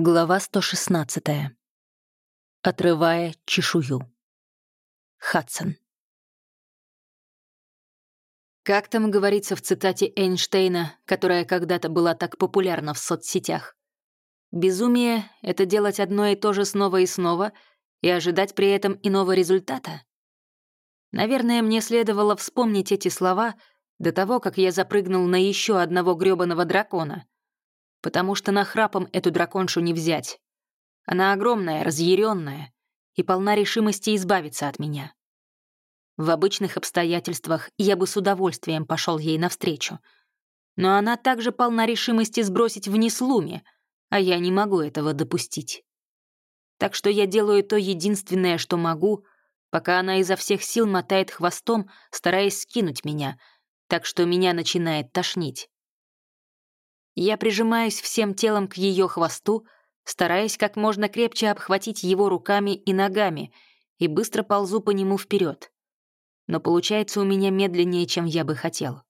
Глава 116. Отрывая чешую. Хадсон. Как там говорится в цитате Эйнштейна, которая когда-то была так популярна в соцсетях? Безумие — это делать одно и то же снова и снова и ожидать при этом иного результата? Наверное, мне следовало вспомнить эти слова до того, как я запрыгнул на еще одного грёбаного дракона — потому что нахрапом эту драконшу не взять. Она огромная, разъяренная и полна решимости избавиться от меня. В обычных обстоятельствах я бы с удовольствием пошел ей навстречу. Но она также полна решимости сбросить вниз Луми, а я не могу этого допустить. Так что я делаю то единственное, что могу, пока она изо всех сил мотает хвостом, стараясь скинуть меня, так что меня начинает тошнить. Я прижимаюсь всем телом к ее хвосту, стараясь как можно крепче обхватить его руками и ногами, и быстро ползу по нему вперед. Но получается у меня медленнее, чем я бы хотел.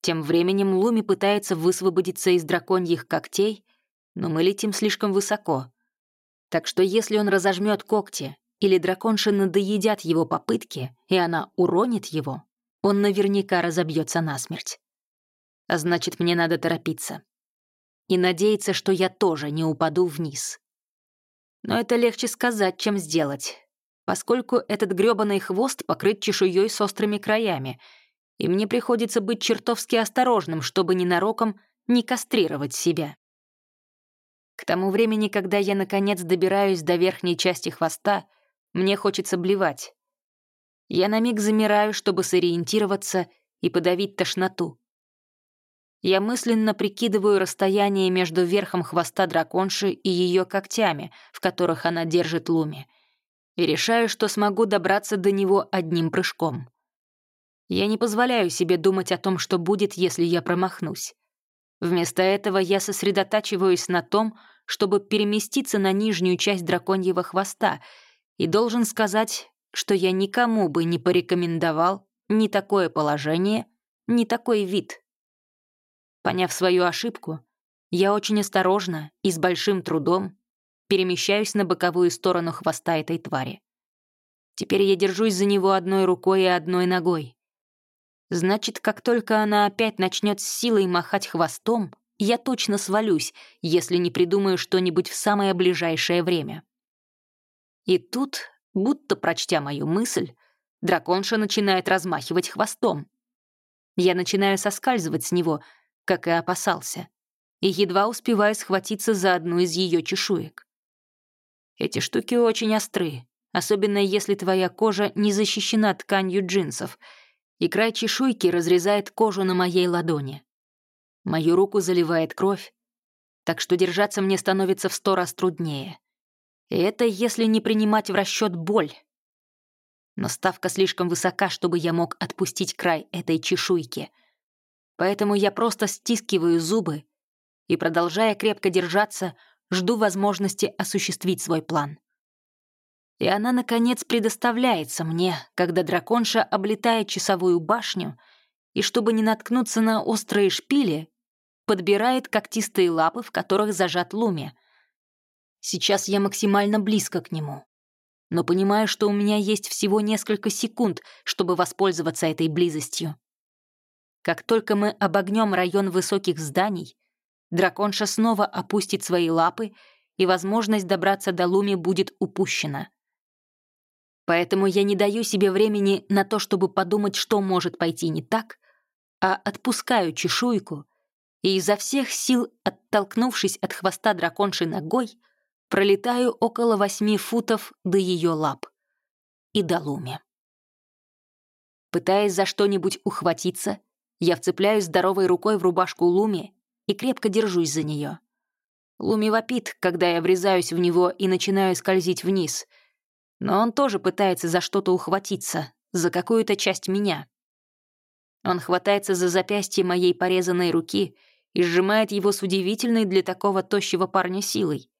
Тем временем Луми пытается высвободиться из драконьих когтей, но мы летим слишком высоко. Так что если он разожмет когти или драконши надоедят его попытки, и она уронит его, он наверняка разобьется насмерть. А значит, мне надо торопиться. И надеяться, что я тоже не упаду вниз. Но это легче сказать, чем сделать, поскольку этот грёбаный хвост покрыт чешуей с острыми краями, и мне приходится быть чертовски осторожным, чтобы ненароком не кастрировать себя. К тому времени, когда я, наконец, добираюсь до верхней части хвоста, мне хочется блевать. Я на миг замираю, чтобы сориентироваться и подавить тошноту. Я мысленно прикидываю расстояние между верхом хвоста драконши и ее когтями, в которых она держит Луми, и решаю, что смогу добраться до него одним прыжком. Я не позволяю себе думать о том, что будет, если я промахнусь. Вместо этого я сосредотачиваюсь на том, чтобы переместиться на нижнюю часть драконьего хвоста, и должен сказать, что я никому бы не порекомендовал ни такое положение, ни такой вид. Поняв свою ошибку, я очень осторожно и с большим трудом перемещаюсь на боковую сторону хвоста этой твари. Теперь я держусь за него одной рукой и одной ногой. Значит, как только она опять начнет с силой махать хвостом, я точно свалюсь, если не придумаю что-нибудь в самое ближайшее время. И тут, будто прочтя мою мысль, драконша начинает размахивать хвостом. Я начинаю соскальзывать с него — как и опасался, и едва успеваю схватиться за одну из ее чешуек. Эти штуки очень остры, особенно если твоя кожа не защищена тканью джинсов, и край чешуйки разрезает кожу на моей ладони. Мою руку заливает кровь, так что держаться мне становится в сто раз труднее. И это если не принимать в расчет боль. Но ставка слишком высока, чтобы я мог отпустить край этой чешуйки — Поэтому я просто стискиваю зубы и, продолжая крепко держаться, жду возможности осуществить свой план. И она, наконец, предоставляется мне, когда драконша облетает часовую башню и, чтобы не наткнуться на острые шпили, подбирает когтистые лапы, в которых зажат Луми. Сейчас я максимально близко к нему, но понимаю, что у меня есть всего несколько секунд, чтобы воспользоваться этой близостью. Как только мы обогнем район высоких зданий, драконша снова опустит свои лапы, и возможность добраться до Луми будет упущена. Поэтому я не даю себе времени на то, чтобы подумать, что может пойти не так, а отпускаю чешуйку и изо всех сил, оттолкнувшись от хвоста драконши ногой, пролетаю около восьми футов до ее лап и до Луми. Пытаясь за что-нибудь ухватиться, я вцепляюсь здоровой рукой в рубашку Луми и крепко держусь за нее. Луми вопит, когда я врезаюсь в него и начинаю скользить вниз. Но он тоже пытается за что-то ухватиться, за какую-то часть меня. Он хватается за запястье моей порезанной руки и сжимает его с удивительной для такого тощего парня силой.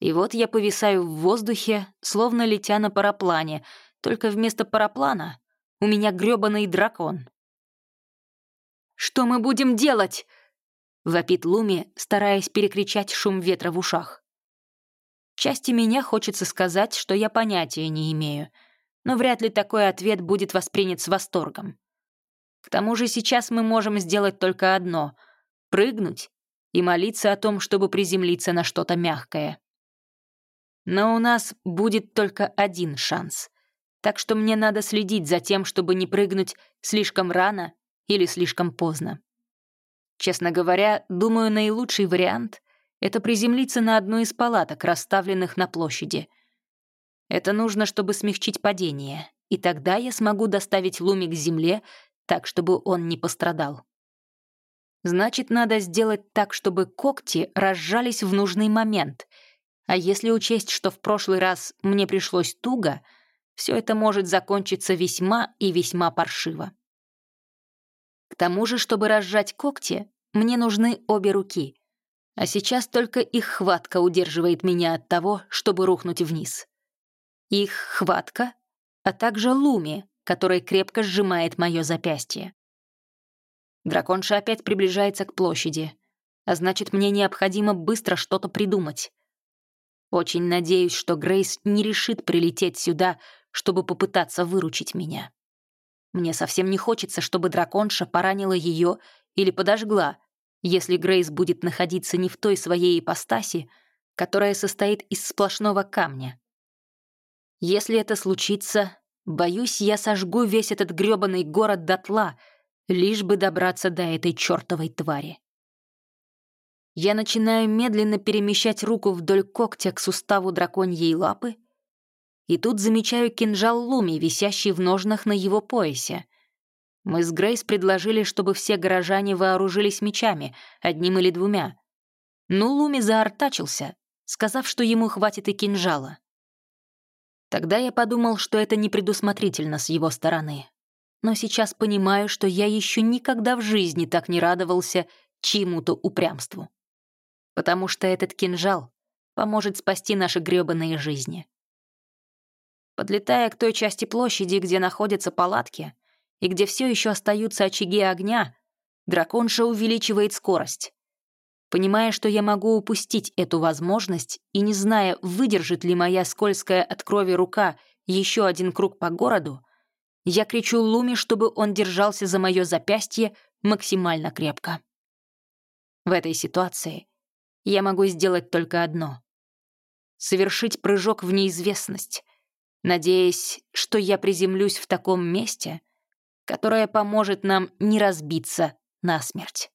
И вот я повисаю в воздухе, словно летя на параплане, только вместо параплана у меня грёбаный дракон. «Что мы будем делать?» — вопит Луми, стараясь перекричать шум ветра в ушах. Части меня хочется сказать, что я понятия не имею, но вряд ли такой ответ будет воспринят с восторгом. К тому же сейчас мы можем сделать только одно — прыгнуть и молиться о том, чтобы приземлиться на что-то мягкое. Но у нас будет только один шанс. Так что мне надо следить за тем, чтобы не прыгнуть слишком рано или слишком поздно. Честно говоря, думаю, наилучший вариант — это приземлиться на одну из палаток, расставленных на площади. Это нужно, чтобы смягчить падение, и тогда я смогу доставить Луми к земле так, чтобы он не пострадал. Значит, надо сделать так, чтобы когти разжались в нужный момент. А если учесть, что в прошлый раз мне пришлось туго, все это может закончиться весьма и весьма паршиво. К тому же, чтобы разжать когти, мне нужны обе руки. А сейчас только их хватка удерживает меня от того, чтобы рухнуть вниз. Их хватка, а также луми, который крепко сжимает мое запястье. Драконша опять приближается к площади, а значит, мне необходимо быстро что-то придумать. Очень надеюсь, что Грейс не решит прилететь сюда, чтобы попытаться выручить меня. Мне совсем не хочется, чтобы драконша поранила ее или подожгла, если Грейс будет находиться не в той своей ипостаси, которая состоит из сплошного камня. Если это случится, боюсь, я сожгу весь этот грёбаный город дотла, лишь бы добраться до этой чёртовой твари. Я начинаю медленно перемещать руку вдоль когтя к суставу драконьей лапы и тут замечаю кинжал Луми, висящий в ножнах на его поясе. Мы с Грейс предложили, чтобы все горожане вооружились мечами, одним или двумя. Но Луми заортачился, сказав, что ему хватит и кинжала. Тогда я подумал, что это непредусмотрительно с его стороны. Но сейчас понимаю, что я еще никогда в жизни так не радовался чьему-то упрямству. Потому что этот кинжал поможет спасти наши грёбаные жизни. Подлетая к той части площади, где находятся палатки, и где все еще остаются очаги огня, драконша увеличивает скорость. Понимая, что я могу упустить эту возможность, и не зная, выдержит ли моя скользкая от крови рука еще один круг по городу, я кричу Луми, чтобы он держался за мое запястье максимально крепко. В этой ситуации я могу сделать только одно — совершить прыжок в неизвестность, надеясь, что я приземлюсь в таком месте, которое поможет нам не разбиться насмерть.